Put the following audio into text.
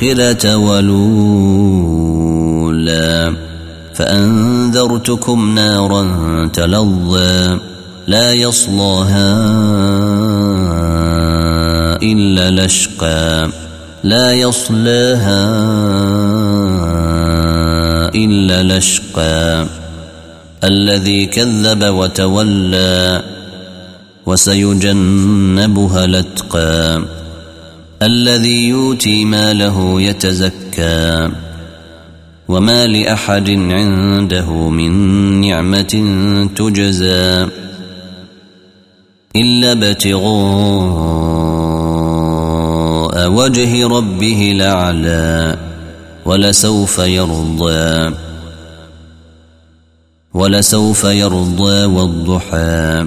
للاخره ولولا فأنذرتكم نارا تلظى لا يصلاها إلا لشقى لا يصلاها إلا لشقى الذي كذب وتولى وسيجنبها الأتقى الذي يؤتي ماله يتزكى وما لأحد عنده من نعمة تجزى إلا ابتغاء وجه ربه الأعلى ولسوف يرضى ولسوف يرضى والضحى